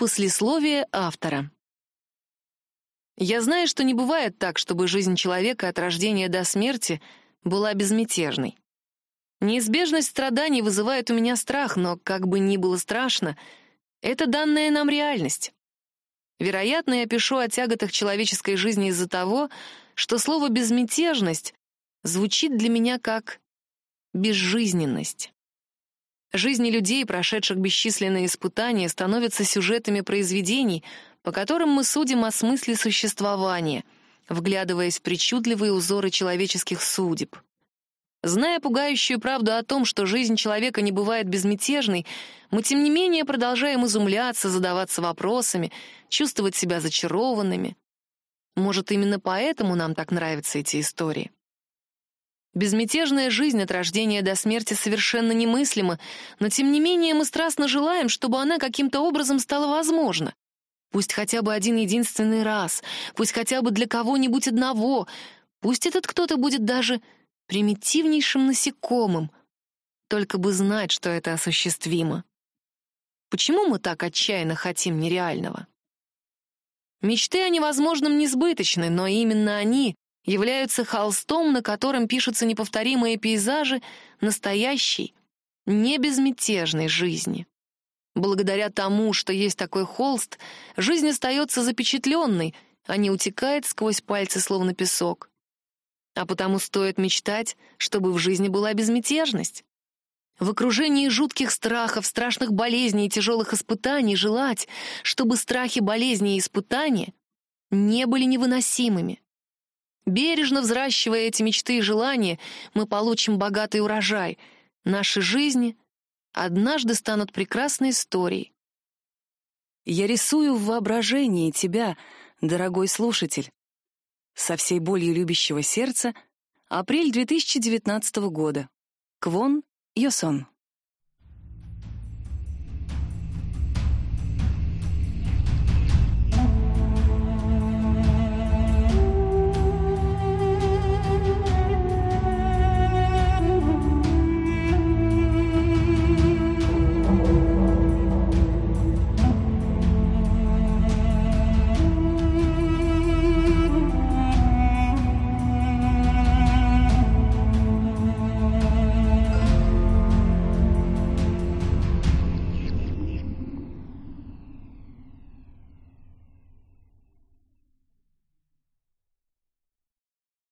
Послесловие автора. Я знаю, что не бывает так, чтобы жизнь человека от рождения до смерти была безмятежной. Неизбежность страданий вызывает у меня страх, но как бы ни было страшно, это данная нам реальность. Вероятно, я пишу о тяготах человеческой жизни из-за того, что слово «безмятежность» звучит для меня как «безжизненность». Жизни людей, прошедших бесчисленные испытания, становятся сюжетами произведений, по которым мы судим о смысле существования, вглядываясь в причудливые узоры человеческих судеб. Зная пугающую правду о том, что жизнь человека не бывает безмятежной, мы, тем не менее, продолжаем изумляться, задаваться вопросами, чувствовать себя зачарованными. Может, именно поэтому нам так нравятся эти истории. Безмятежная жизнь от рождения до смерти совершенно немыслима, но тем не менее мы страстно желаем, чтобы она каким-то образом стала возможна. Пусть хотя бы один единственный раз, пусть хотя бы для кого-нибудь одного, пусть этот кто-то будет даже примитивнейшим насекомым, только бы знать, что это осуществимо. Почему мы так отчаянно хотим нереального? Мечты о невозможном несбыточны, но именно они являются холстом, на котором пишутся неповторимые пейзажи настоящей, небезмятежной жизни. Благодаря тому, что есть такой холст, жизнь остается запечатленной, а не утекает сквозь пальцы, словно песок. А потому стоит мечтать, чтобы в жизни была безмятежность. В окружении жутких страхов, страшных болезней и тяжелых испытаний желать, чтобы страхи, болезни и испытания не были невыносимыми. Бережно взращивая эти мечты и желания, мы получим богатый урожай. Наши жизни однажды станут прекрасной историей. Я рисую в воображении тебя, дорогой слушатель. Со всей болью любящего сердца. Апрель 2019 года. Квон Йосон.